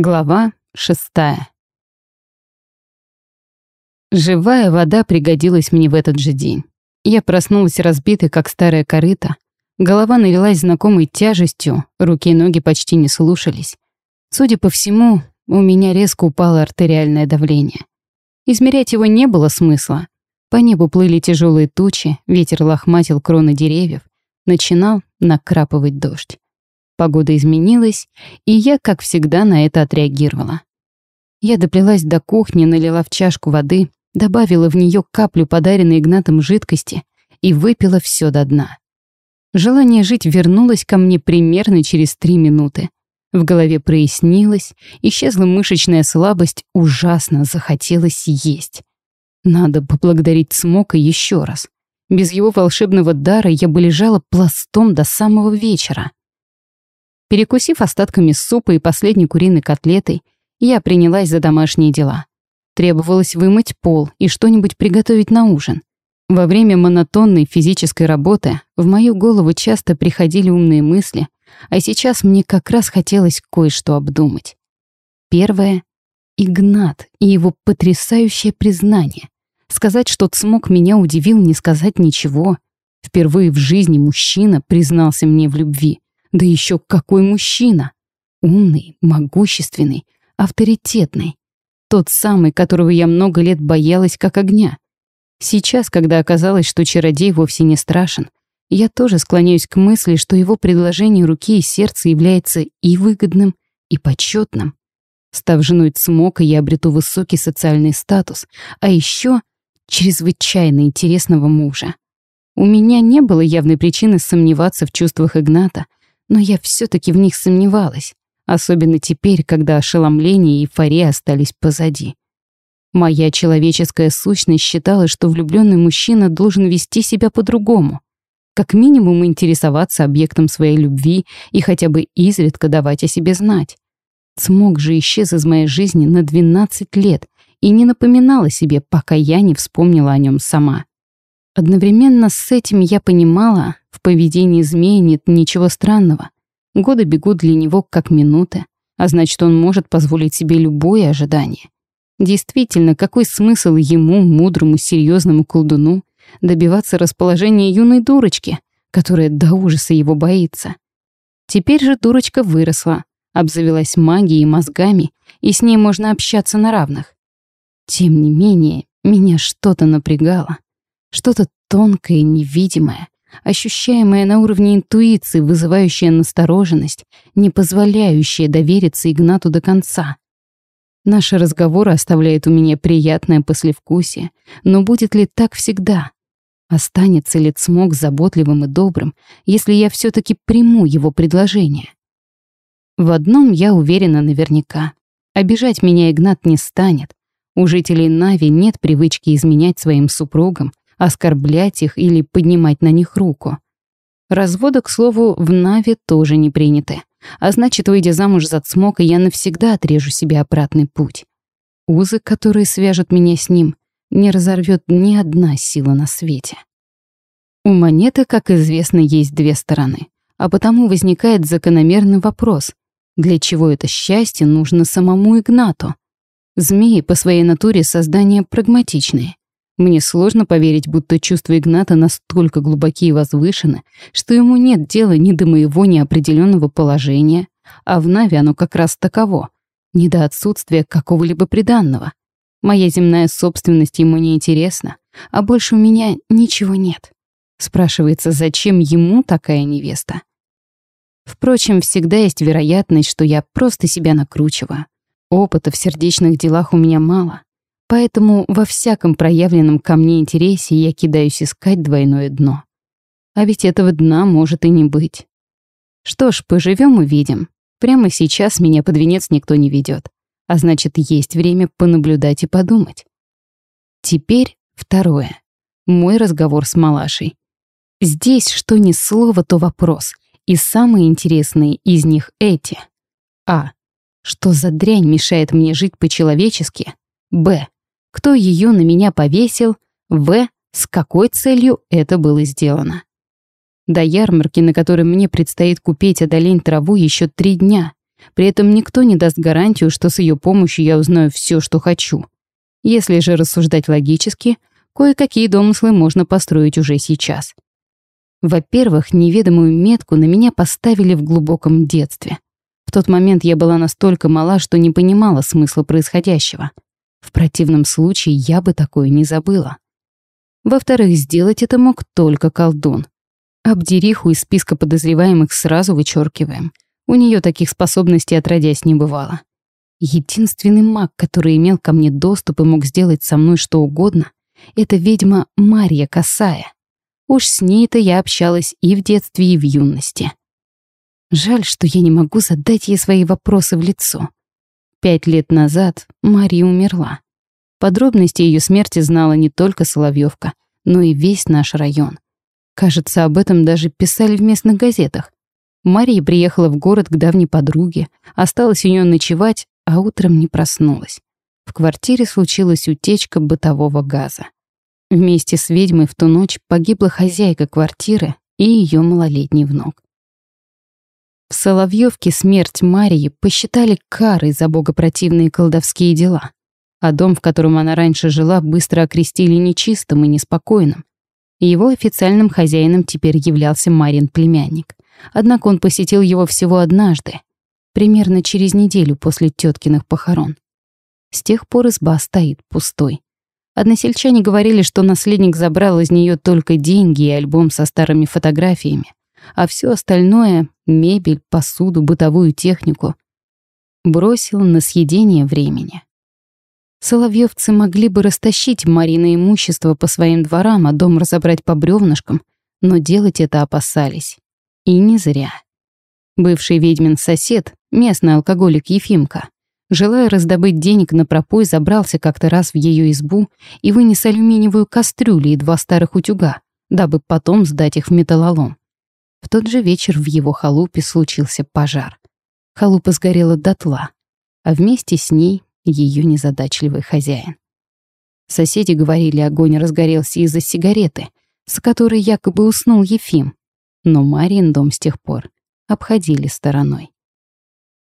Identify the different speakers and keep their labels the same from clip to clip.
Speaker 1: Глава шестая. Живая вода пригодилась мне в этот же день. Я проснулась разбитой, как старая корыта. Голова налилась знакомой тяжестью, руки и ноги почти не слушались. Судя по всему, у меня резко упало артериальное давление. Измерять его не было смысла. По небу плыли тяжелые тучи, ветер лохматил кроны деревьев, начинал накрапывать дождь. Погода изменилась, и я, как всегда, на это отреагировала. Я доплелась до кухни, налила в чашку воды, добавила в нее каплю подаренной Игнатом жидкости и выпила все до дна. Желание жить вернулось ко мне примерно через три минуты. В голове прояснилось, исчезла мышечная слабость, ужасно захотелось есть. Надо поблагодарить Смока еще раз. Без его волшебного дара я бы лежала пластом до самого вечера. Перекусив остатками супа и последней куриной котлетой, я принялась за домашние дела. Требовалось вымыть пол и что-нибудь приготовить на ужин. Во время монотонной физической работы в мою голову часто приходили умные мысли, а сейчас мне как раз хотелось кое-что обдумать. Первое — Игнат и его потрясающее признание. Сказать, что смог меня удивил, не сказать ничего. Впервые в жизни мужчина признался мне в любви — да еще какой мужчина! Умный, могущественный, авторитетный. Тот самый, которого я много лет боялась как огня. Сейчас, когда оказалось, что чародей вовсе не страшен, я тоже склоняюсь к мысли, что его предложение руки и сердца является и выгодным, и почетным. Став женой Цмока, я обрету высокий социальный статус, а еще чрезвычайно интересного мужа. У меня не было явной причины сомневаться в чувствах Игната — но я все-таки в них сомневалась, особенно теперь, когда ошеломление и эйфория остались позади. Моя человеческая сущность считала, что влюбленный мужчина должен вести себя по-другому, как минимум интересоваться объектом своей любви и хотя бы изредка давать о себе знать. Смог же исчез из моей жизни на 12 лет и не напоминал о себе, пока я не вспомнила о нем сама. Одновременно с этим я понимала, в поведении змея нет ничего странного. Годы бегут для него как минуты, а значит, он может позволить себе любое ожидание. Действительно, какой смысл ему, мудрому, серьезному колдуну, добиваться расположения юной дурочки, которая до ужаса его боится? Теперь же дурочка выросла, обзавелась магией и мозгами, и с ней можно общаться на равных. Тем не менее, меня что-то напрягало. Что-то тонкое, невидимое, ощущаемое на уровне интуиции, вызывающее настороженность, не позволяющее довериться Игнату до конца. Наши разговоры оставляют у меня приятное послевкусие, но будет ли так всегда? Останется ли Цмок заботливым и добрым, если я все таки приму его предложение? В одном я уверена наверняка. Обижать меня Игнат не станет. У жителей Нави нет привычки изменять своим супругам, оскорблять их или поднимать на них руку. Разводы, к слову, в Наве тоже не приняты. А значит, выйдя замуж за Цмока, я навсегда отрежу себе обратный путь. Узы, которые свяжут меня с ним, не разорвет ни одна сила на свете. У монеты, как известно, есть две стороны. А потому возникает закономерный вопрос. Для чего это счастье нужно самому Игнату? Змеи по своей натуре создания прагматичные. Мне сложно поверить, будто чувства Игната настолько глубоки и возвышены, что ему нет дела ни до моего неопределенного положения, а в Нави оно как раз таково, ни до отсутствия какого-либо приданного. Моя земная собственность ему не интересна, а больше у меня ничего нет. Спрашивается, зачем ему такая невеста? Впрочем, всегда есть вероятность, что я просто себя накручиваю. Опыта в сердечных делах у меня мало. Поэтому во всяком проявленном ко мне интересе я кидаюсь искать двойное дно. А ведь этого дна может и не быть. Что ж, поживем увидим. Прямо сейчас меня под венец никто не ведет, а значит, есть время понаблюдать и подумать. Теперь второе. Мой разговор с Малашей. Здесь что ни слово, то вопрос. И самые интересные из них эти. А. Что за дрянь мешает мне жить по-человечески? Б кто ее на меня повесил, в. с какой целью это было сделано. До ярмарки, на которой мне предстоит купить одолень траву, еще три дня, При этом никто не даст гарантию, что с ее помощью я узнаю все, что хочу. Если же рассуждать логически, кое-какие домыслы можно построить уже сейчас. Во-первых, неведомую метку на меня поставили в глубоком детстве. В тот момент я была настолько мала, что не понимала смысла происходящего. В противном случае я бы такое не забыла. Во-вторых, сделать это мог только колдун. Абдериху из списка подозреваемых сразу вычеркиваем. У нее таких способностей отродясь не бывало. Единственный маг, который имел ко мне доступ и мог сделать со мной что угодно, это ведьма Марья Косая. Уж с ней-то я общалась и в детстве, и в юности. Жаль, что я не могу задать ей свои вопросы в лицо. Пять лет назад Мария умерла. Подробности ее смерти знала не только Соловьевка, но и весь наш район. Кажется, об этом даже писали в местных газетах. Мария приехала в город к давней подруге, осталась у нее ночевать, а утром не проснулась. В квартире случилась утечка бытового газа. Вместе с ведьмой в ту ночь погибла хозяйка квартиры и ее малолетний внук. В Соловьевке смерть Марии посчитали карой за богопротивные колдовские дела, а дом, в котором она раньше жила, быстро окрестили нечистым и неспокойным. Его официальным хозяином теперь являлся Марин племянник. Однако он посетил его всего однажды, примерно через неделю после теткиных похорон. С тех пор изба стоит пустой. Односельчане говорили, что наследник забрал из нее только деньги и альбом со старыми фотографиями, а все остальное — мебель, посуду, бытовую технику — бросил на съедение времени. Соловьевцы могли бы растащить Марина имущество по своим дворам, а дом разобрать по бревнышкам, но делать это опасались. И не зря. Бывший ведьмин сосед, местный алкоголик Ефимка, Желая раздобыть денег на пропой, забрался как-то раз в ее избу и вынес алюминиевую кастрюлю и два старых утюга, дабы потом сдать их в металлолом. В тот же вечер в его халупе случился пожар. Халупа сгорела дотла, а вместе с ней ее незадачливый хозяин. Соседи говорили, огонь разгорелся из-за сигареты, с которой якобы уснул Ефим, но Марин дом с тех пор обходили стороной.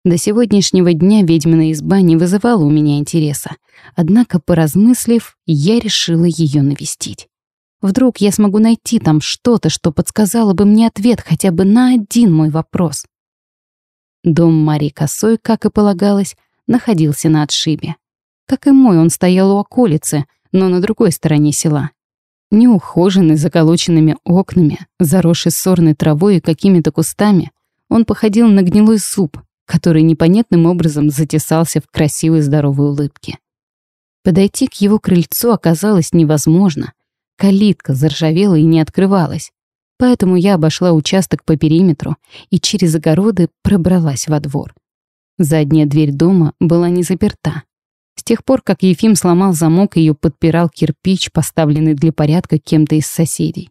Speaker 1: До сегодняшнего дня ведьмина изба не вызывала у меня интереса. Однако, поразмыслив, я решила ее навестить. Вдруг я смогу найти там что-то, что подсказало бы мне ответ хотя бы на один мой вопрос. Дом Марии Косой, как и полагалось, находился на отшибе. Как и мой, он стоял у околицы, но на другой стороне села. Неухоженный, заколоченными окнами, заросший сорной травой и какими-то кустами, он походил на гнилой суп, который непонятным образом затесался в красивой здоровой улыбке. Подойти к его крыльцу оказалось невозможно. Калитка заржавела и не открывалась. Поэтому я обошла участок по периметру и через огороды пробралась во двор. Задняя дверь дома была не заперта. С тех пор, как Ефим сломал замок, ее подпирал кирпич, поставленный для порядка кем-то из соседей.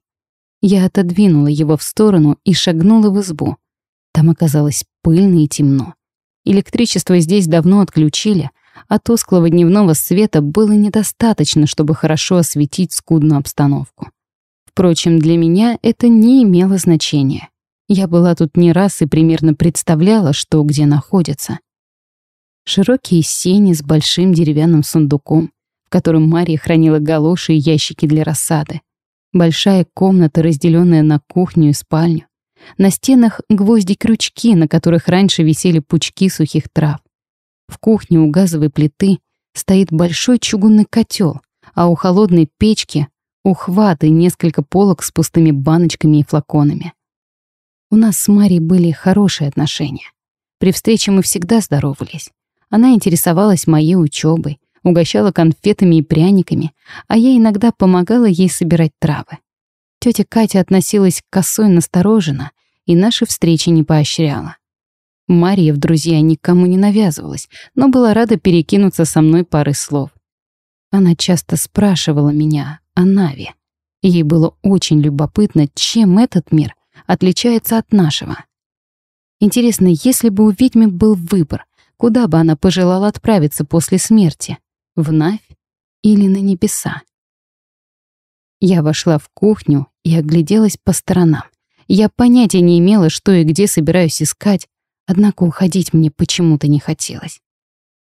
Speaker 1: Я отодвинула его в сторону и шагнула в избу. Там оказалось пыльно и темно. Электричество здесь давно отключили, а тусклого дневного света было недостаточно, чтобы хорошо осветить скудную обстановку. Впрочем, для меня это не имело значения. Я была тут не раз и примерно представляла, что где находится. Широкие сени с большим деревянным сундуком, в котором Мария хранила галоши и ящики для рассады. Большая комната, разделенная на кухню и спальню. На стенах гвозди-крючки, на которых раньше висели пучки сухих трав. В кухне у газовой плиты стоит большой чугунный котел, а у холодной печки ухват и несколько полок с пустыми баночками и флаконами. У нас с Марией были хорошие отношения. При встрече мы всегда здоровались. Она интересовалась моей учебой, угощала конфетами и пряниками, а я иногда помогала ей собирать травы. Тетя Катя относилась к косой настороженно и наши встречи не поощряла. Мария в друзья никому не навязывалась, но была рада перекинуться со мной парой слов. Она часто спрашивала меня о Наве. Ей было очень любопытно, чем этот мир отличается от нашего. Интересно, если бы у ведьмы был выбор, куда бы она пожелала отправиться после смерти? В Навь или на небеса? Я вошла в кухню и огляделась по сторонам. Я понятия не имела, что и где собираюсь искать, Однако уходить мне почему-то не хотелось.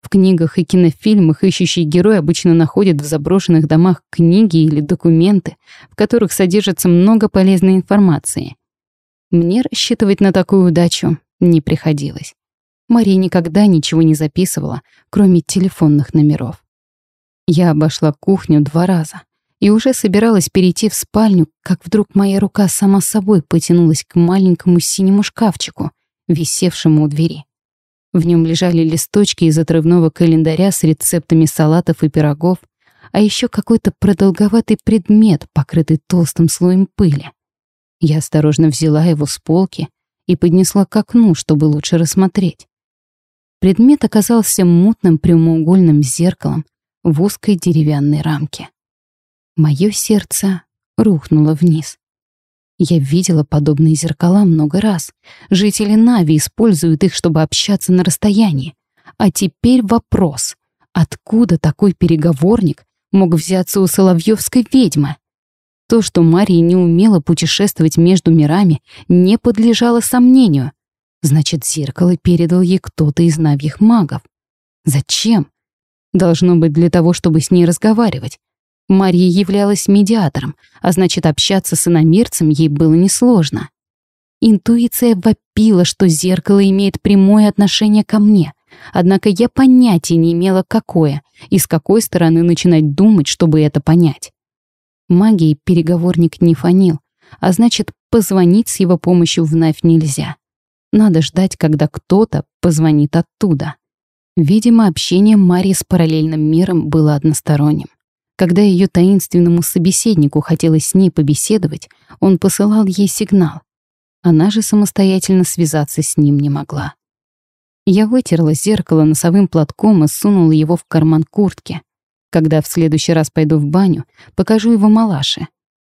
Speaker 1: В книгах и кинофильмах ищущий герой обычно находит в заброшенных домах книги или документы, в которых содержится много полезной информации. Мне рассчитывать на такую удачу не приходилось. Мария никогда ничего не записывала, кроме телефонных номеров. Я обошла кухню два раза и уже собиралась перейти в спальню, как вдруг моя рука сама собой потянулась к маленькому синему шкафчику, висевшему у двери. В нем лежали листочки из отрывного календаря с рецептами салатов и пирогов, а еще какой-то продолговатый предмет, покрытый толстым слоем пыли. Я осторожно взяла его с полки и поднесла к окну, чтобы лучше рассмотреть. Предмет оказался мутным прямоугольным зеркалом в узкой деревянной рамке. Мое сердце рухнуло вниз. Я видела подобные зеркала много раз. Жители Нави используют их, чтобы общаться на расстоянии. А теперь вопрос. Откуда такой переговорник мог взяться у Соловьевской ведьмы? То, что Мария не умела путешествовать между мирами, не подлежало сомнению. Значит, зеркало передал ей кто-то из навьих магов. Зачем? Должно быть для того, чтобы с ней разговаривать. Мария являлась медиатором, а значит, общаться с иномирцем ей было несложно. Интуиция вопила, что зеркало имеет прямое отношение ко мне, однако я понятия не имела, какое, и с какой стороны начинать думать, чтобы это понять. Магией переговорник не фонил, а значит, позвонить с его помощью вновь нельзя. Надо ждать, когда кто-то позвонит оттуда. Видимо, общение Марии с параллельным миром было односторонним. Когда ее таинственному собеседнику хотелось с ней побеседовать, он посылал ей сигнал. Она же самостоятельно связаться с ним не могла. Я вытерла зеркало носовым платком и сунула его в карман куртки. Когда в следующий раз пойду в баню, покажу его малаше.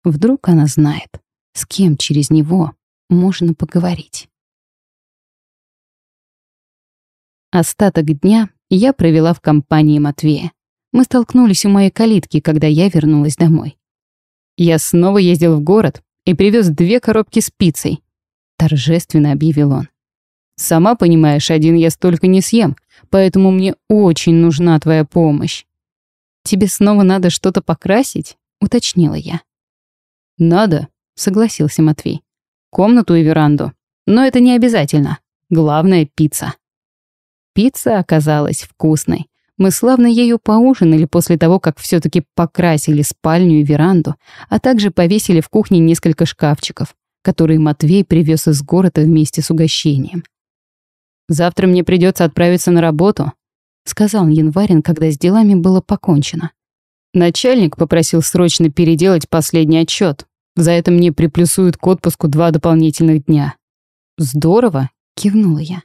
Speaker 1: Вдруг она знает, с кем через него можно поговорить. Остаток дня я провела в компании Матвея. Мы столкнулись у моей калитки, когда я вернулась домой. «Я снова ездил в город и привез две коробки с пиццей», — торжественно объявил он. «Сама понимаешь, один я столько не съем, поэтому мне очень нужна твоя помощь». «Тебе снова надо что-то покрасить?» — уточнила я. «Надо», — согласился Матвей. «Комнату и веранду. Но это не обязательно. Главное — пицца». Пицца оказалась вкусной. Мы славно ею поужинали после того, как все таки покрасили спальню и веранду, а также повесили в кухне несколько шкафчиков, которые Матвей привез из города вместе с угощением. «Завтра мне придется отправиться на работу», — сказал Январин, когда с делами было покончено. Начальник попросил срочно переделать последний отчет. За это мне приплюсуют к отпуску два дополнительных дня. «Здорово», — кивнула я.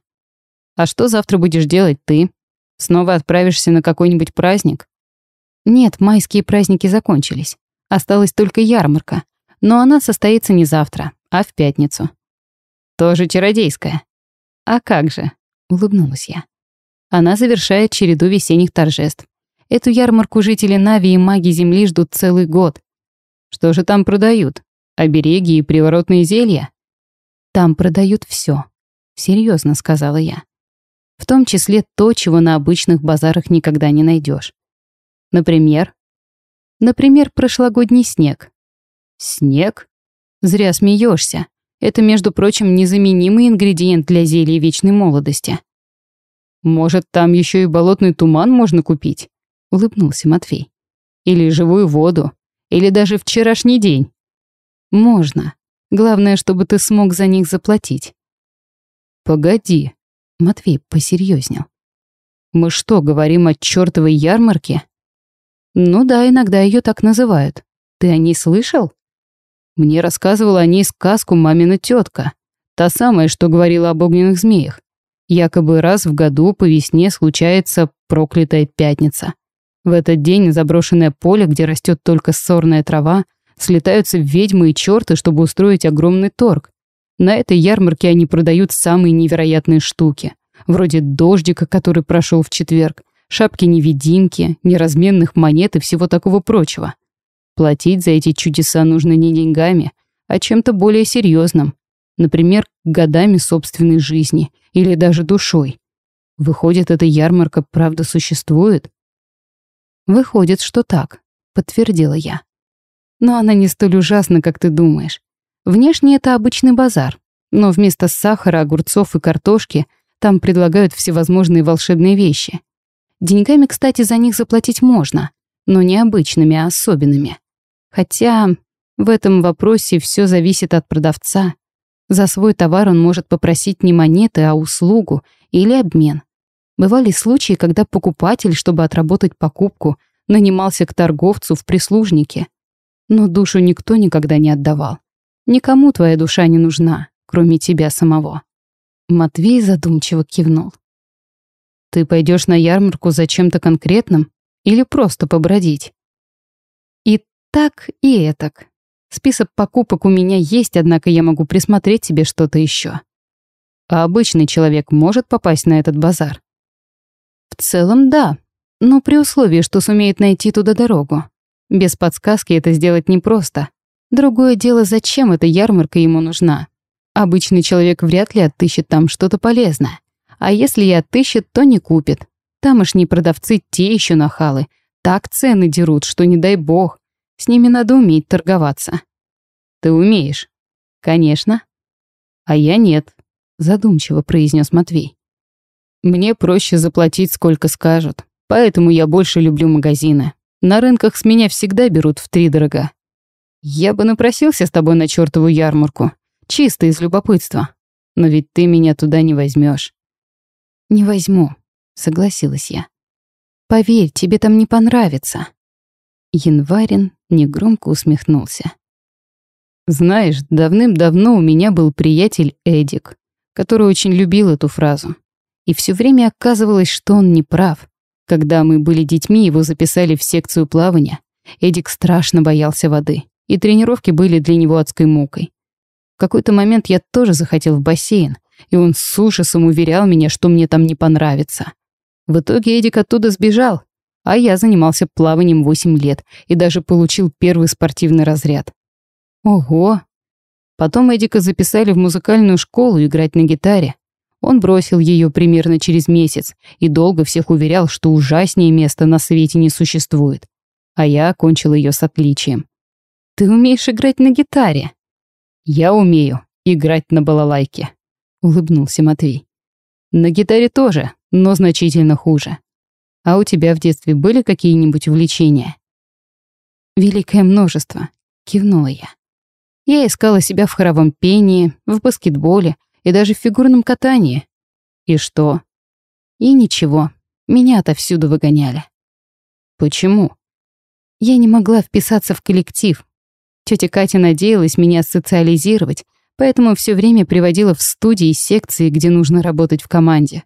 Speaker 1: «А что завтра будешь делать ты?» Снова отправишься на какой-нибудь праздник? Нет, майские праздники закончились. Осталась только ярмарка. Но она состоится не завтра, а в пятницу. Тоже чародейская. А как же? Улыбнулась я. Она завершает череду весенних торжеств. Эту ярмарку жители Нави и маги Земли ждут целый год. Что же там продают? Обереги и приворотные зелья? Там продают все. Серьезно сказала я. В том числе то, чего на обычных базарах никогда не найдешь. Например? Например, прошлогодний снег. Снег? Зря смеешься. Это, между прочим, незаменимый ингредиент для зелья вечной молодости. Может, там еще и болотный туман можно купить? Улыбнулся Матвей. Или живую воду. Или даже вчерашний день. Можно. Главное, чтобы ты смог за них заплатить. Погоди, Матвей посерьезнел. «Мы что, говорим о чертовой ярмарке?» «Ну да, иногда ее так называют. Ты о ней слышал?» Мне рассказывала о ней сказку мамина тетка, та самая, что говорила об огненных змеях. Якобы раз в году по весне случается проклятая пятница. В этот день заброшенное поле, где растет только сорная трава, слетаются ведьмы и черты, чтобы устроить огромный торг. На этой ярмарке они продают самые невероятные штуки. Вроде дождика, который прошел в четверг, шапки-невидимки, неразменных монет и всего такого прочего. Платить за эти чудеса нужно не деньгами, а чем-то более серьезным. Например, годами собственной жизни или даже душой. Выходит, эта ярмарка правда существует? Выходит, что так, подтвердила я. Но она не столь ужасна, как ты думаешь. Внешне это обычный базар, но вместо сахара, огурцов и картошки там предлагают всевозможные волшебные вещи. Деньгами, кстати, за них заплатить можно, но не обычными, а особенными. Хотя в этом вопросе все зависит от продавца. За свой товар он может попросить не монеты, а услугу или обмен. Бывали случаи, когда покупатель, чтобы отработать покупку, нанимался к торговцу в прислужнике. Но душу никто никогда не отдавал. Никому твоя душа не нужна, кроме тебя самого. Матвей задумчиво кивнул. Ты пойдешь на ярмарку за чем-то конкретным или просто побродить? И так, и этак. Список покупок у меня есть, однако я могу присмотреть тебе что-то еще. А обычный человек может попасть на этот базар? В целом, да, но при условии, что сумеет найти туда дорогу. Без подсказки это сделать непросто. Другое дело, зачем эта ярмарка ему нужна. Обычный человек вряд ли отыщет там что-то полезное. А если и отыщет, то не купит. Тамошние продавцы те еще нахалы. Так цены дерут, что не дай бог. С ними надо уметь торговаться. Ты умеешь? Конечно. А я нет, задумчиво произнес Матвей. Мне проще заплатить, сколько скажут. Поэтому я больше люблю магазины. На рынках с меня всегда берут в три дорога. Я бы напросился с тобой на чертову ярмарку. Чисто из любопытства. Но ведь ты меня туда не возьмешь. «Не возьму», — согласилась я. «Поверь, тебе там не понравится». Январин негромко усмехнулся. «Знаешь, давным-давно у меня был приятель Эдик, который очень любил эту фразу. И все время оказывалось, что он не прав. Когда мы были детьми, его записали в секцию плавания. Эдик страшно боялся воды, и тренировки были для него адской мукой. В какой-то момент я тоже захотел в бассейн, и он с ужасом уверял меня, что мне там не понравится. В итоге Эдик оттуда сбежал, а я занимался плаванием 8 лет и даже получил первый спортивный разряд. Ого! Потом Эдика записали в музыкальную школу играть на гитаре. Он бросил ее примерно через месяц и долго всех уверял, что ужаснее места на свете не существует. А я окончил ее с отличием. «Ты умеешь играть на гитаре?» «Я умею играть на балалайке», улыбнулся Матвей. На гитаре тоже, но значительно хуже. А у тебя в детстве были какие-нибудь увлечения? Великое множество, кивнула я. Я искала себя в хоровом пении, в баскетболе и даже в фигурном катании. И что? И ничего. Меня отовсюду выгоняли. Почему? Я не могла вписаться в коллектив. Тётя Катя надеялась меня социализировать, поэтому все время приводила в студии и секции, где нужно работать в команде.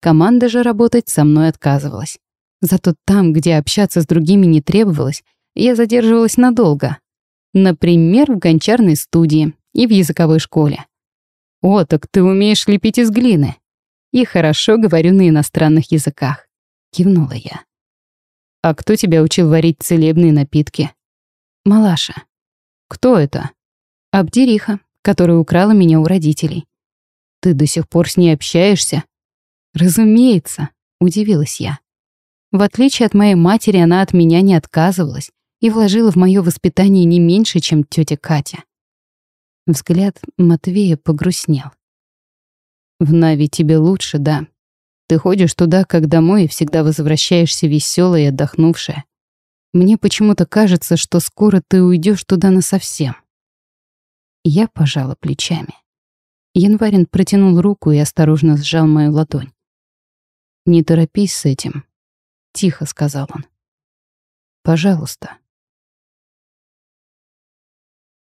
Speaker 1: Команда же работать со мной отказывалась. Зато там, где общаться с другими не требовалось, я задерживалась надолго. Например, в гончарной студии и в языковой школе. «О, так ты умеешь лепить из глины!» «И хорошо говорю на иностранных языках», — кивнула я. «А кто тебя учил варить целебные напитки?» «Малаша». «Кто это?» «Абдериха», которая украла меня у родителей. Ты до сих пор с ней общаешься? Разумеется, удивилась я. В отличие от моей матери, она от меня не отказывалась и вложила в мое воспитание не меньше, чем тетя Катя. Взгляд Матвея погрустнел. В Нави тебе лучше, да. Ты ходишь туда, как домой, и всегда возвращаешься веселая и отдохнувшая. Мне почему-то кажется, что скоро ты уйдешь туда насовсем. Я пожала плечами. Январин протянул руку и осторожно сжал мою ладонь. «Не торопись с этим», — тихо сказал он. «Пожалуйста».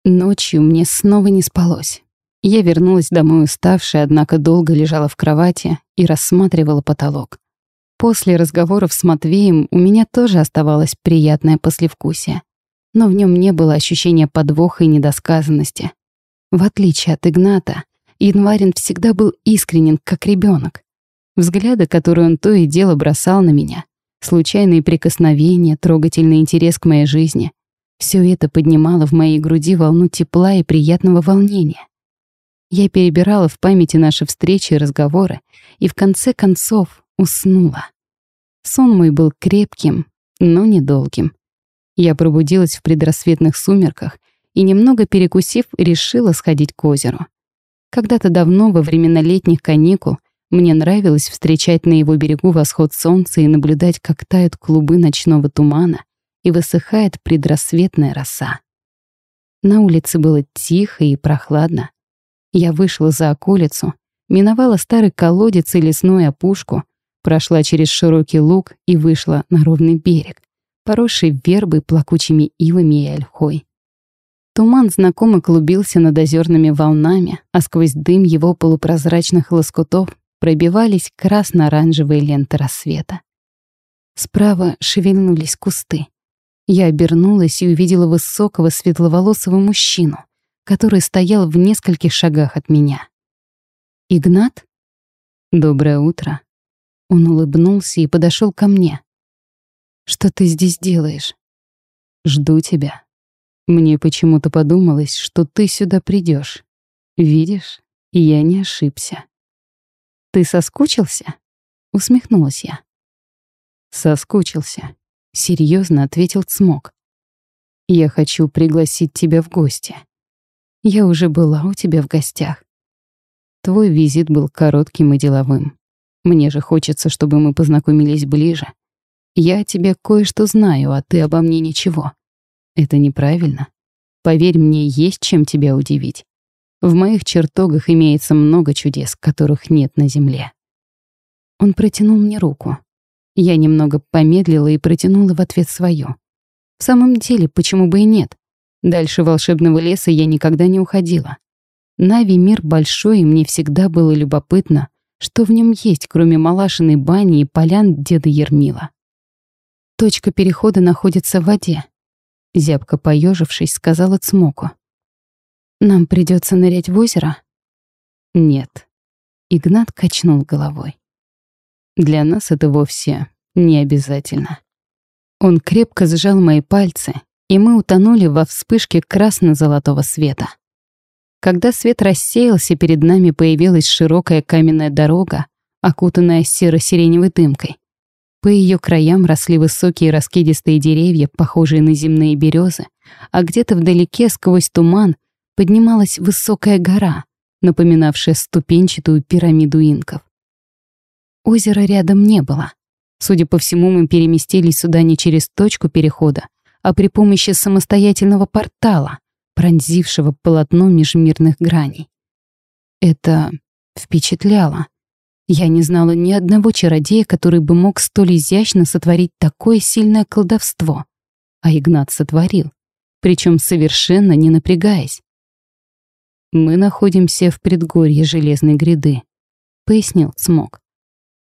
Speaker 1: Ночью мне снова не спалось. Я вернулась домой уставшая, однако долго лежала в кровати и рассматривала потолок. После разговоров с Матвеем у меня тоже оставалось приятное послевкусие, но в нем не было ощущения подвоха и недосказанности. В отличие от Игната, Январин всегда был искренен, как ребенок. Взгляды, которые он то и дело бросал на меня, случайные прикосновения, трогательный интерес к моей жизни — все это поднимало в моей груди волну тепла и приятного волнения. Я перебирала в памяти наши встречи и разговоры, и в конце концов уснула. Сон мой был крепким, но недолгим. Я пробудилась в предрассветных сумерках и, немного перекусив, решила сходить к озеру. Когда-то давно, во времена летних каникул, мне нравилось встречать на его берегу восход солнца и наблюдать, как тают клубы ночного тумана и высыхает предрассветная роса. На улице было тихо и прохладно. Я вышла за околицу, миновала старый колодец и лесную опушку, прошла через широкий луг и вышла на ровный берег, поросший вербой, плакучими ивами и ольхой. Туман знакомо клубился над озерными волнами, а сквозь дым его полупрозрачных лоскутов пробивались красно-оранжевые ленты рассвета. Справа шевельнулись кусты. Я обернулась и увидела высокого светловолосого мужчину, который стоял в нескольких шагах от меня. «Игнат?» «Доброе утро». Он улыбнулся и подошел ко мне. «Что ты здесь делаешь?» «Жду тебя. Мне почему-то подумалось, что ты сюда придешь. Видишь, я не ошибся». «Ты соскучился?» — усмехнулась я. «Соскучился», — серьезно ответил Цмок. «Я хочу пригласить тебя в гости. Я уже была у тебя в гостях. Твой визит был коротким и деловым. Мне же хочется, чтобы мы познакомились ближе. Я о тебе кое-что знаю, а ты обо мне ничего. Это неправильно. Поверь мне, есть чем тебя удивить. В моих чертогах имеется много чудес, которых нет на земле. Он протянул мне руку. Я немного помедлила и протянула в ответ свою. В самом деле, почему бы и нет? Дальше волшебного леса я никогда не уходила. Нави мир большой, и мне всегда было любопытно, что в нем есть, кроме Малашиной бани и полян деда Ермила. Точка перехода находится в воде. Зябко поежившись, сказала Цмоку. Нам придется нырять в озеро? Нет. Игнат качнул головой. Для нас это вовсе не обязательно. Он крепко сжал мои пальцы, и мы утонули во вспышке красно-золотого света. Когда свет рассеялся, перед нами появилась широкая каменная дорога, окутанная серо-сиреневой дымкой. По ее краям росли высокие раскидистые деревья, похожие на земные березы, а где-то вдалеке сквозь туман поднималась высокая гора, напоминавшая ступенчатую пирамиду инков. Озера рядом не было. Судя по всему, мы переместились сюда не через точку перехода, а при помощи самостоятельного портала, пронзившего полотно межмирных граней. Это впечатляло. Я не знала ни одного чародея, который бы мог столь изящно сотворить такое сильное колдовство. А Игнат сотворил, причем совершенно не напрягаясь. «Мы находимся в предгорье Железной гряды», — пояснил Цмок.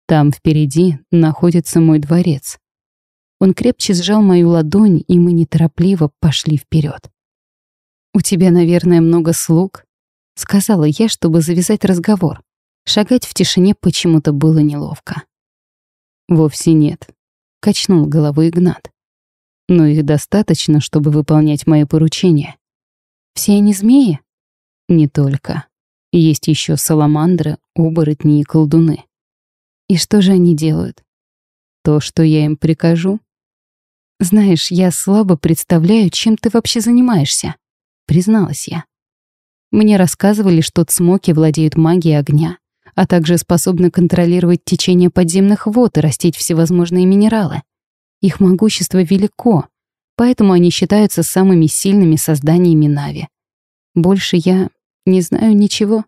Speaker 1: «Там впереди находится мой дворец». Он крепче сжал мою ладонь, и мы неторопливо пошли вперед. «У тебя, наверное, много слуг?» — сказала я, чтобы завязать разговор. Шагать в тишине почему-то было неловко. «Вовсе нет», — качнул головой Игнат. «Но их достаточно, чтобы выполнять мои поручения». «Все они змеи?» Не только. Есть еще саламандры, оборотни и колдуны. И что же они делают? То, что я им прикажу. Знаешь, я слабо представляю, чем ты вообще занимаешься, призналась я. Мне рассказывали, что цмоки владеют магией огня, а также способны контролировать течение подземных вод и растить всевозможные минералы. Их могущество велико, поэтому они считаются самыми сильными созданиями Нави. Больше я не знаю ничего.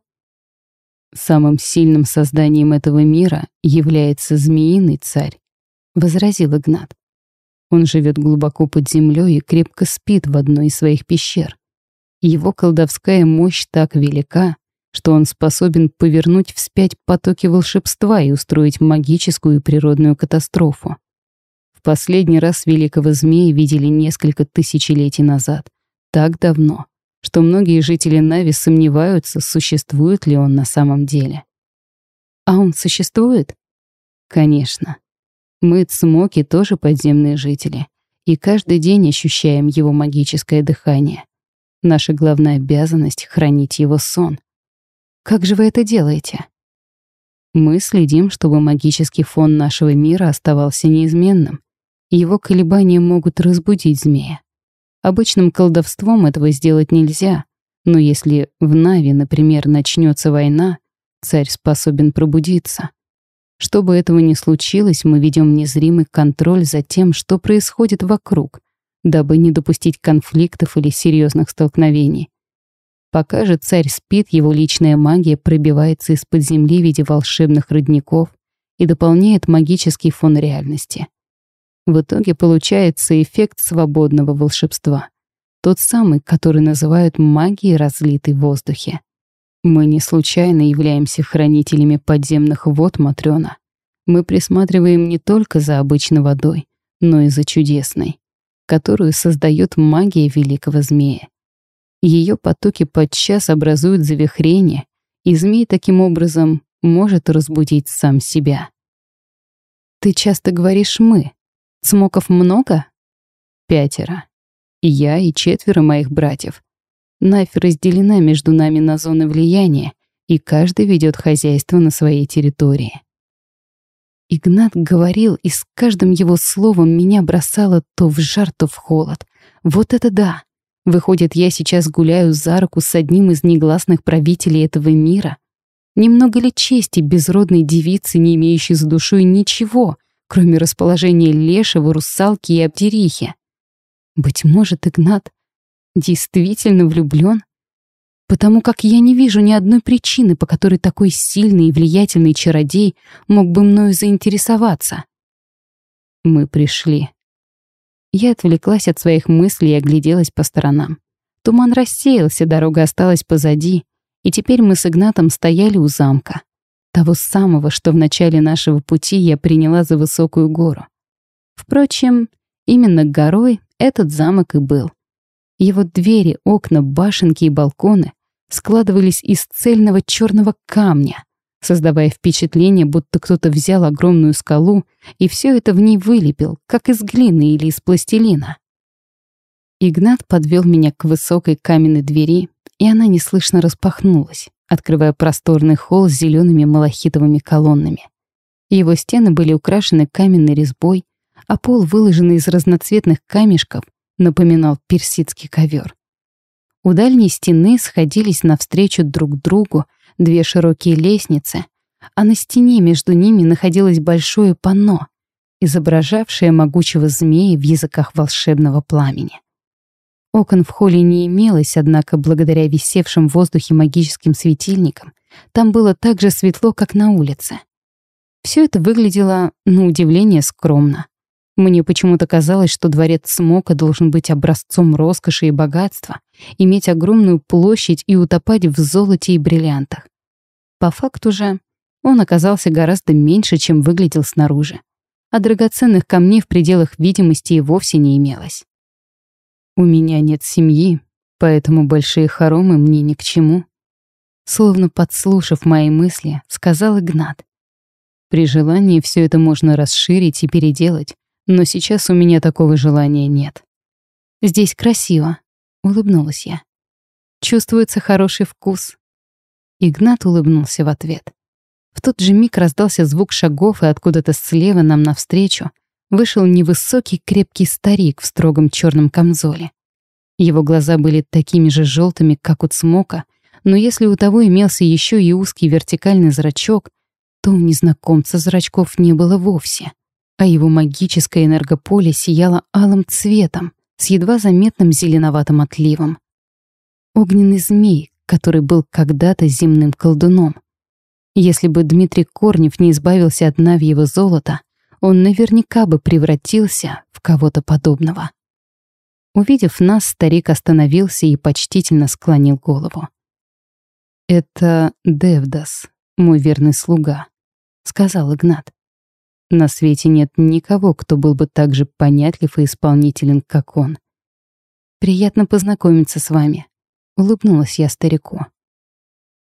Speaker 1: Самым сильным созданием этого мира является змеиный царь, возразил Игнат. Он живет глубоко под землей и крепко спит в одной из своих пещер. Его колдовская мощь так велика, что он способен повернуть вспять потоки волшебства и устроить магическую и природную катастрофу. В последний раз великого змея видели несколько тысячелетий назад, так давно, что многие жители Нави сомневаются, существует ли он на самом деле. А он существует? Конечно. Мы, цмоки, тоже подземные жители, и каждый день ощущаем его магическое дыхание. Наша главная обязанность — хранить его сон. Как же вы это делаете? Мы следим, чтобы магический фон нашего мира оставался неизменным. Его колебания могут разбудить змея. Обычным колдовством этого сделать нельзя, но если в Нави, например, начнется война, царь способен пробудиться. Чтобы этого не случилось, мы ведем незримый контроль за тем, что происходит вокруг, дабы не допустить конфликтов или серьезных столкновений. Пока же царь спит, его личная магия пробивается из-под земли в виде волшебных родников и дополняет магический фон реальности. В итоге получается эффект свободного волшебства. Тот самый, который называют магией, разлитой в воздухе. Мы не случайно являемся хранителями подземных вод Матрёна. Мы присматриваем не только за обычной водой, но и за чудесной, которую создает магия великого змея. Ее потоки подчас образуют завихрение, и змей таким образом может разбудить сам себя. «Ты часто говоришь «мы». Смоков много?» «Пятеро. Я и четверо моих братьев. Навь разделена между нами на зоны влияния, и каждый ведет хозяйство на своей территории. Игнат говорил, и с каждым его словом меня бросало то в жар, то в холод. Вот это да! Выходит, я сейчас гуляю за руку с одним из негласных правителей этого мира. Немного ли чести безродной девицы, не имеющей за душой ничего, кроме расположения лешего, русалки и обдерихи? Быть может, Игнат действительно влюблен? Потому как я не вижу ни одной причины, по которой такой сильный и влиятельный чародей мог бы мною заинтересоваться. Мы пришли. Я отвлеклась от своих мыслей и огляделась по сторонам. Туман рассеялся, дорога осталась позади, и теперь мы с Игнатом стояли у замка. Того самого, что в начале нашего пути я приняла за высокую гору. Впрочем, именно горой этот замок и был. Его двери, окна, башенки и балконы складывались из цельного черного камня, создавая впечатление, будто кто-то взял огромную скалу и все это в ней вылепил, как из глины или из пластилина. Игнат подвел меня к высокой каменной двери, и она неслышно распахнулась, открывая просторный холл с зелеными малахитовыми колоннами. Его стены были украшены каменной резьбой, а пол, выложенный из разноцветных камешков, напоминал персидский ковер. У дальней стены сходились навстречу друг другу две широкие лестницы, а на стене между ними находилось большое панно, изображавшее могучего змея в языках волшебного пламени. Окон в холле не имелось, однако благодаря висевшим в воздухе магическим светильникам там было так же светло, как на улице. Все это выглядело, на удивление, скромно. Мне почему-то казалось, что дворец Смока должен быть образцом роскоши и богатства, иметь огромную площадь и утопать в золоте и бриллиантах. По факту же он оказался гораздо меньше, чем выглядел снаружи, а драгоценных камней в пределах видимости и вовсе не имелось. «У меня нет семьи, поэтому большие хоромы мне ни к чему», словно подслушав мои мысли, сказал Игнат. «При желании все это можно расширить и переделать, но сейчас у меня такого желания нет. «Здесь красиво», — улыбнулась я. «Чувствуется хороший вкус». Игнат улыбнулся в ответ. В тот же миг раздался звук шагов, и откуда-то слева нам навстречу вышел невысокий крепкий старик в строгом черном камзоле. Его глаза были такими же желтыми, как у цмока, но если у того имелся еще и узкий вертикальный зрачок, то у незнакомца зрачков не было вовсе а его магическое энергополе сияло алым цветом с едва заметным зеленоватым отливом. Огненный змей, который был когда-то земным колдуном. Если бы Дмитрий Корнев не избавился от Навьего золота, он наверняка бы превратился в кого-то подобного. Увидев нас, старик остановился и почтительно склонил голову. «Это Девдас, мой верный слуга», — сказал Игнат. На свете нет никого, кто был бы так же понятлив и исполнителен, как он. «Приятно познакомиться с вами», — улыбнулась я старику.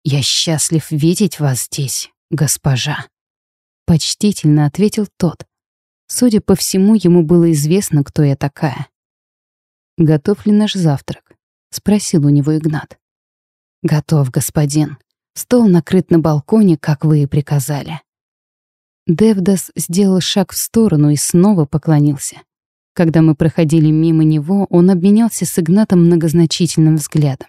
Speaker 1: «Я счастлив видеть вас здесь, госпожа», — почтительно ответил тот. Судя по всему, ему было известно, кто я такая. «Готов ли наш завтрак?» — спросил у него Игнат. «Готов, господин. Стол накрыт на балконе, как вы и приказали». Девдас сделал шаг в сторону и снова поклонился. Когда мы проходили мимо него, он обменялся с Игнатом многозначительным взглядом.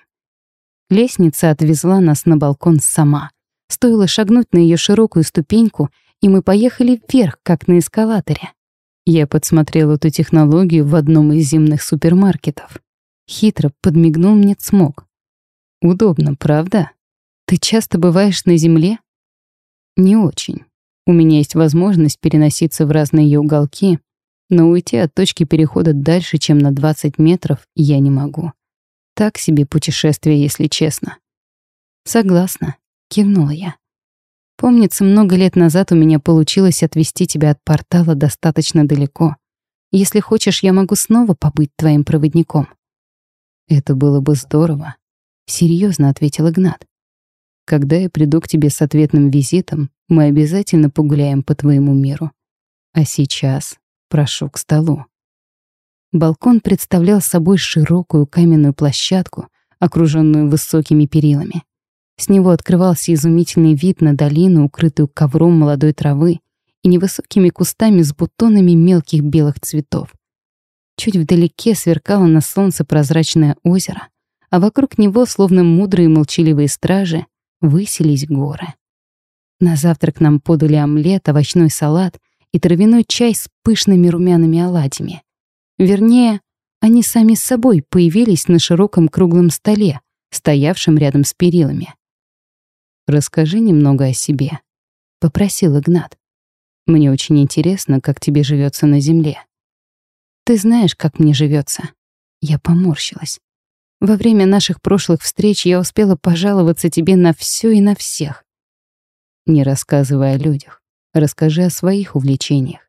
Speaker 1: Лестница отвезла нас на балкон сама. Стоило шагнуть на ее широкую ступеньку, и мы поехали вверх, как на эскалаторе. Я подсмотрел эту технологию в одном из зимних супермаркетов. Хитро подмигнул мне цмок. Удобно, правда? Ты часто бываешь на земле? Не очень. У меня есть возможность переноситься в разные ее уголки, но уйти от точки перехода дальше, чем на 20 метров, я не могу. Так себе путешествие, если честно. Согласна, кивнула я. Помнится, много лет назад у меня получилось отвести тебя от портала достаточно далеко. Если хочешь, я могу снова побыть твоим проводником. Это было бы здорово, серьезно ответил Игнат. Когда я приду к тебе с ответным визитом, мы обязательно погуляем по твоему миру. А сейчас прошу к столу. Балкон представлял собой широкую каменную площадку, окруженную высокими перилами. С него открывался изумительный вид на долину, укрытую ковром молодой травы и невысокими кустами с бутонами мелких белых цветов. Чуть вдалеке сверкало на солнце прозрачное озеро, а вокруг него, словно мудрые молчаливые стражи, высились горы. На завтрак нам подали омлет, овощной салат и травяной чай с пышными румяными оладьями. Вернее, они сами с собой появились на широком круглом столе, стоявшем рядом с перилами. «Расскажи немного о себе», — попросил Игнат. «Мне очень интересно, как тебе живется на земле». «Ты знаешь, как мне живется. Я поморщилась. Во время наших прошлых встреч я успела пожаловаться тебе на все и на всех. Не рассказывай о людях. Расскажи о своих увлечениях.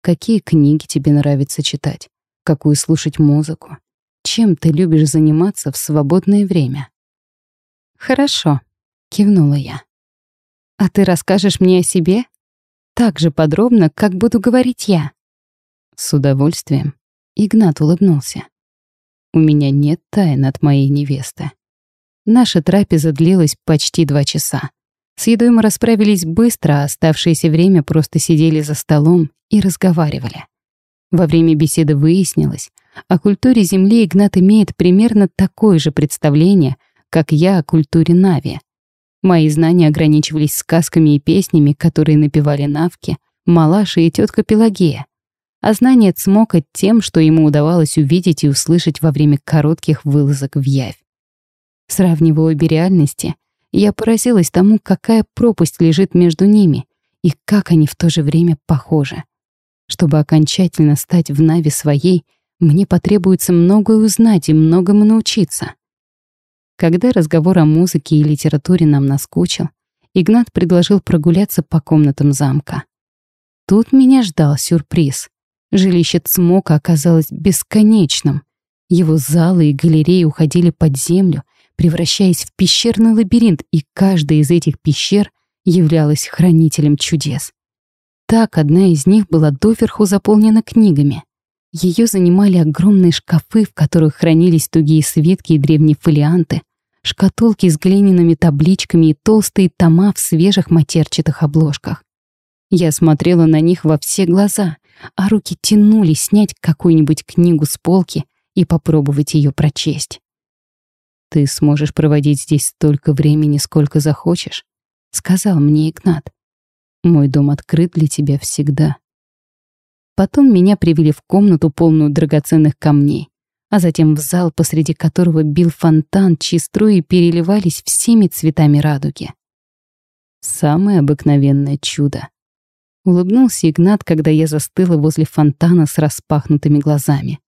Speaker 1: Какие книги тебе нравится читать? Какую слушать музыку? Чем ты любишь заниматься в свободное время? Хорошо, кивнула я. А ты расскажешь мне о себе? Так же подробно, как буду говорить я. С удовольствием. Игнат улыбнулся. У меня нет тайн от моей невесты. Наша трапеза длилась почти два часа. С едой мы расправились быстро, а оставшееся время просто сидели за столом и разговаривали. Во время беседы выяснилось, о культуре Земли Игнат имеет примерно такое же представление, как я о культуре Нави. Мои знания ограничивались сказками и песнями, которые напевали Навки, Малаша и тетка Пелагея. А знание Цмока тем, что ему удавалось увидеть и услышать во время коротких вылазок в Явь. Сравнивая обе реальности, я поразилась тому, какая пропасть лежит между ними и как они в то же время похожи. Чтобы окончательно стать в Нави своей, мне потребуется многое узнать и многому научиться. Когда разговор о музыке и литературе нам наскучил, Игнат предложил прогуляться по комнатам замка. Тут меня ждал сюрприз. Жилище Цмока оказалось бесконечным. Его залы и галереи уходили под землю, превращаясь в пещерный лабиринт, и каждая из этих пещер являлась хранителем чудес. Так одна из них была доверху заполнена книгами. Ее занимали огромные шкафы, в которых хранились тугие свитки и древние фолианты, шкатулки с глиняными табличками и толстые тома в свежих матерчатых обложках. Я смотрела на них во все глаза, а руки тянулись снять какую-нибудь книгу с полки и попробовать ее прочесть. «Ты сможешь проводить здесь столько времени, сколько захочешь», — сказал мне Игнат. «Мой дом открыт для тебя всегда». Потом меня привели в комнату, полную драгоценных камней, а затем в зал, посреди которого бил фонтан, чьи струи переливались всеми цветами радуги. Самое обыкновенное чудо. Улыбнулся Игнат, когда я застыла возле фонтана с распахнутыми глазами.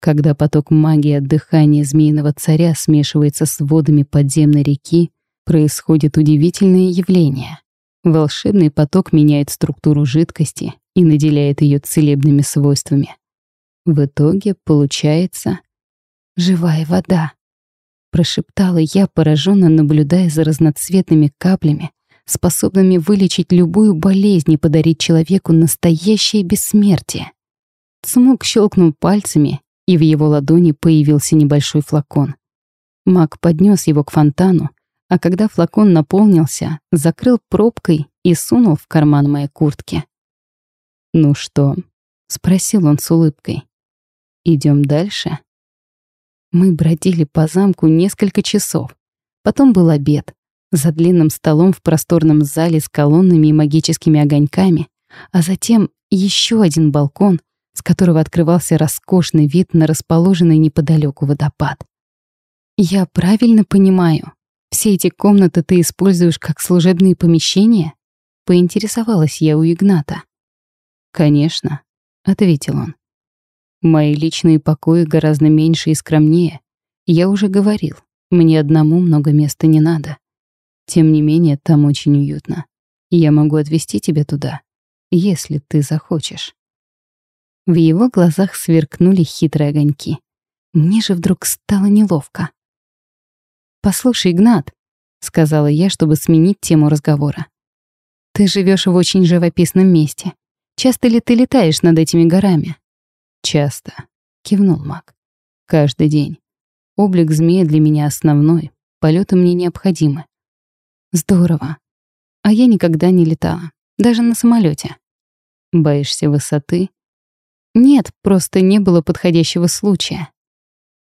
Speaker 1: Когда поток магии от дыхания змеиного царя смешивается с водами подземной реки, происходит удивительное явление. Волшебный поток меняет структуру жидкости и наделяет ее целебными свойствами. В итоге получается живая вода. Прошептала я, пораженно наблюдая за разноцветными каплями, способными вылечить любую болезнь и подарить человеку настоящее бессмертие. Цмук щелкнул пальцами, и в его ладони появился небольшой флакон. Маг поднес его к фонтану, а когда флакон наполнился, закрыл пробкой и сунул в карман моей куртки. «Ну что?» — спросил он с улыбкой. Идем дальше?» Мы бродили по замку несколько часов. Потом был обед. За длинным столом в просторном зале с колоннами и магическими огоньками, а затем еще один балкон, с которого открывался роскошный вид на расположенный неподалеку водопад. «Я правильно понимаю, все эти комнаты ты используешь как служебные помещения?» — поинтересовалась я у Игната. «Конечно», — ответил он. «Мои личные покои гораздо меньше и скромнее. Я уже говорил, мне одному много места не надо. Тем не менее, там очень уютно. Я могу отвезти тебя туда, если ты захочешь». В его глазах сверкнули хитрые огоньки. Мне же вдруг стало неловко. «Послушай, Игнат», — сказала я, чтобы сменить тему разговора. «Ты живешь в очень живописном месте. Часто ли ты летаешь над этими горами?» «Часто», — кивнул маг. «Каждый день. Облик змея для меня основной, полеты мне необходимы». «Здорово. А я никогда не летала, даже на самолете. «Боишься высоты?» «Нет, просто не было подходящего случая».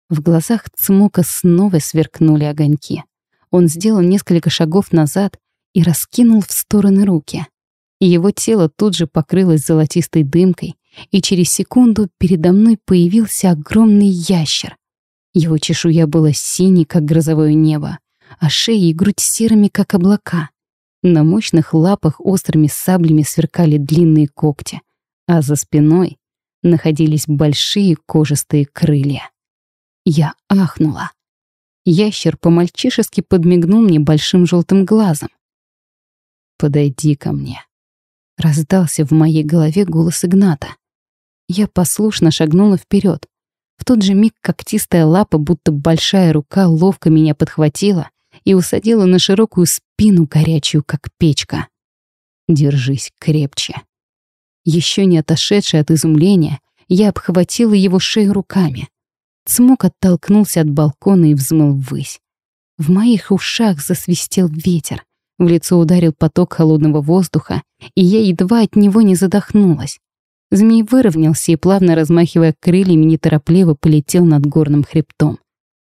Speaker 1: В глазах Цмока снова сверкнули огоньки. Он сделал несколько шагов назад и раскинул в стороны руки. Его тело тут же покрылось золотистой дымкой, и через секунду передо мной появился огромный ящер. Его чешуя была синей, как грозовое небо, а шея и грудь серыми, как облака. На мощных лапах острыми саблями сверкали длинные когти, а за спиной находились большие кожистые крылья. Я ахнула. Ящер по-мальчишески подмигнул мне большим желтым глазом. «Подойди ко мне», — раздался в моей голове голос Игната. Я послушно шагнула вперед. В тот же миг когтистая лапа, будто большая рука, ловко меня подхватила и усадила на широкую спину, горячую, как печка. «Держись крепче». Еще не отошедшая от изумления, я обхватила его шею руками. Цмок оттолкнулся от балкона и взмыл ввысь. В моих ушах засвистел ветер. В лицо ударил поток холодного воздуха, и я едва от него не задохнулась. Змей выровнялся и, плавно размахивая крыльями, неторопливо полетел над горным хребтом.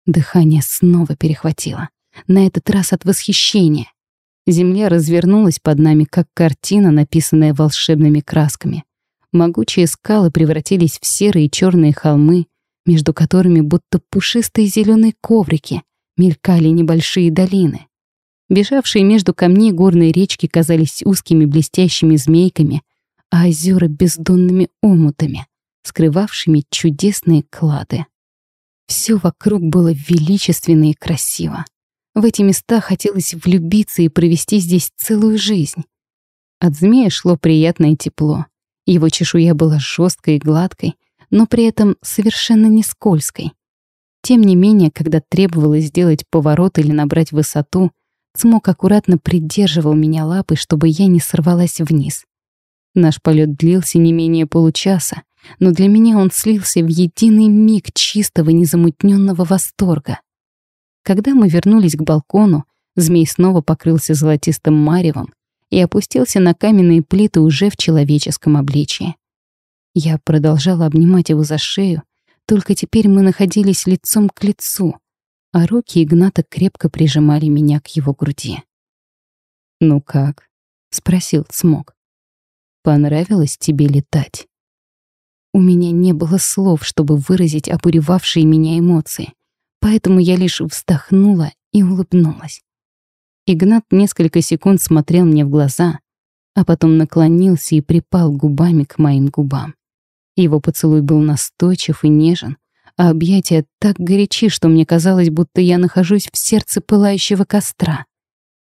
Speaker 1: Дыхание снова перехватило. На этот раз от восхищения. Земля развернулась под нами, как картина, написанная волшебными красками. Могучие скалы превратились в серые и черные холмы, между которыми будто пушистые зеленые коврики мелькали небольшие долины. Бежавшие между камней горные речки казались узкими блестящими змейками, а озера — бездонными омутами, скрывавшими чудесные клады. Все вокруг было величественно и красиво. В эти места хотелось влюбиться и провести здесь целую жизнь. От змея шло приятное тепло. Его чешуя была жесткой и гладкой, но при этом совершенно не скользкой. Тем не менее, когда требовалось сделать поворот или набрать высоту, Цмок аккуратно придерживал меня лапой, чтобы я не сорвалась вниз. Наш полет длился не менее получаса, но для меня он слился в единый миг чистого незамутненного восторга. Когда мы вернулись к балкону, змей снова покрылся золотистым маревом и опустился на каменные плиты уже в человеческом обличии. Я продолжала обнимать его за шею, только теперь мы находились лицом к лицу, а руки Игната крепко прижимали меня к его груди. «Ну как?» — спросил Цмок. «Понравилось тебе летать?» У меня не было слов, чтобы выразить обуревавшие меня эмоции, поэтому я лишь вздохнула и улыбнулась. Игнат несколько секунд смотрел мне в глаза, а потом наклонился и припал губами к моим губам. Его поцелуй был настойчив и нежен, а объятия так горячи, что мне казалось, будто я нахожусь в сердце пылающего костра.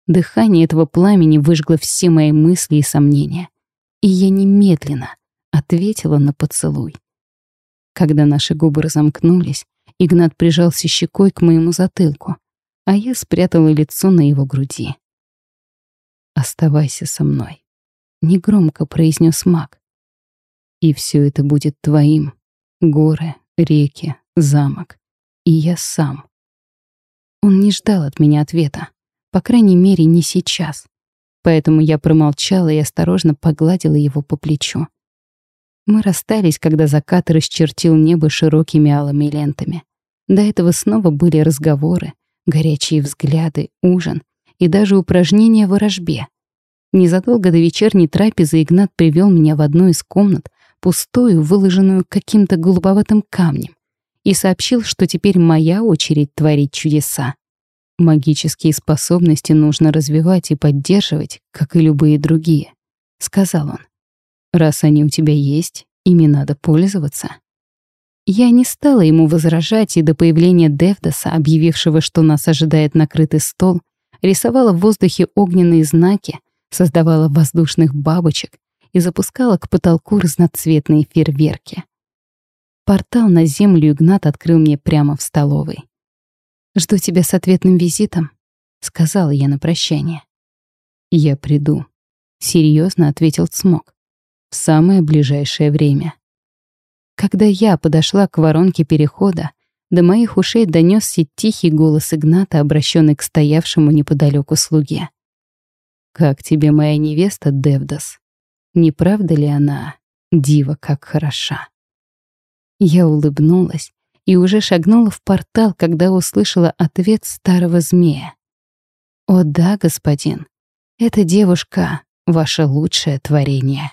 Speaker 1: Дыхание этого пламени выжгло все мои мысли и сомнения. И я немедленно ответила на поцелуй. Когда наши губы разомкнулись, Игнат прижался щекой к моему затылку, а я спрятала лицо на его груди. «Оставайся со мной», — негромко произнес маг. И все это будет твоим. Горы, реки, замок. И я сам. Он не ждал от меня ответа. По крайней мере, не сейчас. Поэтому я промолчала и осторожно погладила его по плечу. Мы расстались, когда закат расчертил небо широкими алыми лентами. До этого снова были разговоры, горячие взгляды, ужин и даже упражнения в ворожбе. Незадолго до вечерней трапезы Игнат привел меня в одну из комнат, пустую, выложенную каким-то голубоватым камнем, и сообщил, что теперь моя очередь творить чудеса. Магические способности нужно развивать и поддерживать, как и любые другие, сказал он. Раз они у тебя есть, ими надо пользоваться. Я не стала ему возражать, и до появления Девдаса, объявившего, что нас ожидает накрытый стол, рисовала в воздухе огненные знаки, создавала воздушных бабочек и запускала к потолку разноцветные фейерверки. Портал на землю Игнат открыл мне прямо в столовой. «Жду тебя с ответным визитом», — сказала я на прощание. «Я приду», — серьезно ответил Цмок. «В самое ближайшее время». Когда я подошла к воронке перехода, до моих ушей донесся тихий голос Игната, обращенный к стоявшему неподалеку слуге. «Как тебе моя невеста, Девдас? Не правда ли она, дива, как хороша?» Я улыбнулась и уже шагнула в портал, когда услышала ответ старого змея. «О да, господин, эта девушка — ваше лучшее творение».